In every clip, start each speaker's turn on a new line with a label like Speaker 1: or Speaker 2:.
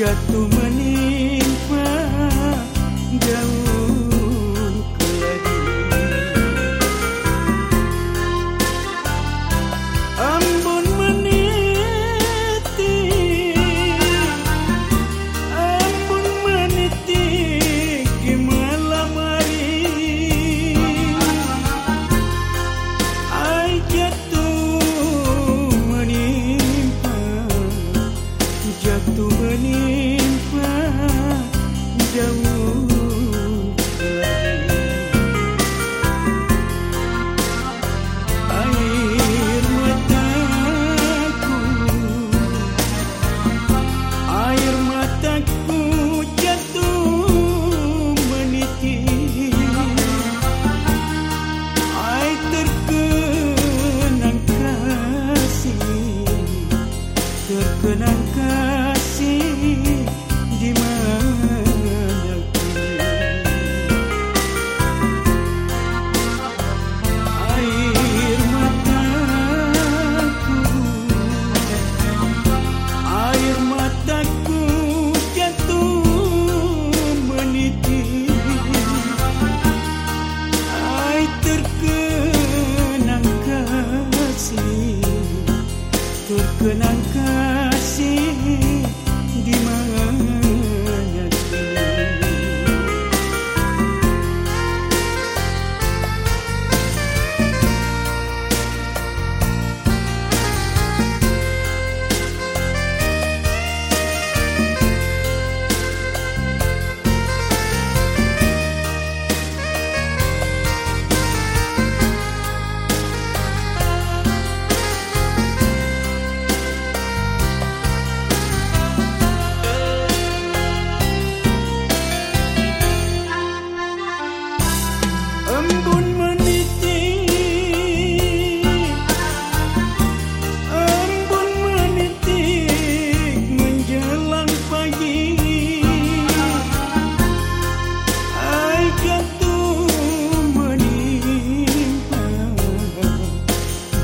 Speaker 1: jatuh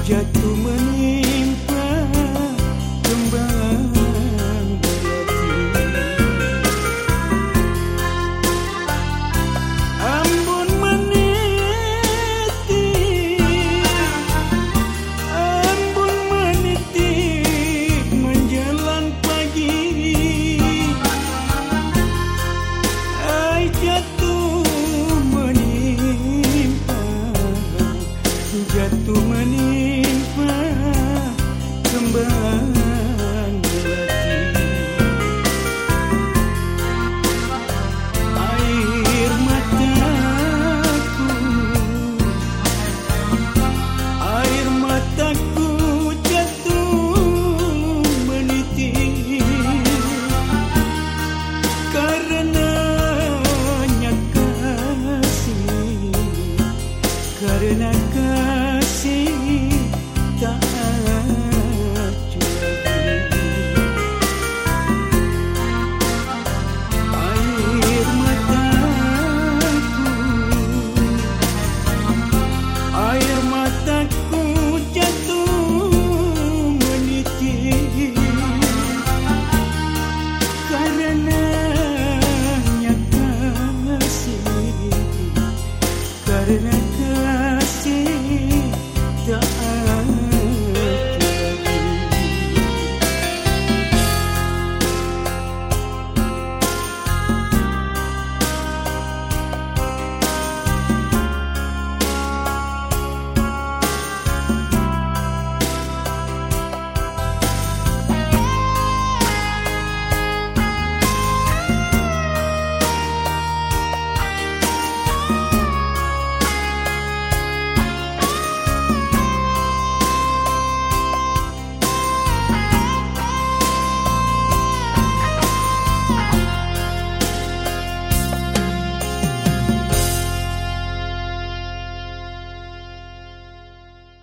Speaker 1: jatuh menimpa kembang Ambon meniti. Ambon meniti menjelang pagi. Ai jatuh menimpa Jatuh menimpa. bờ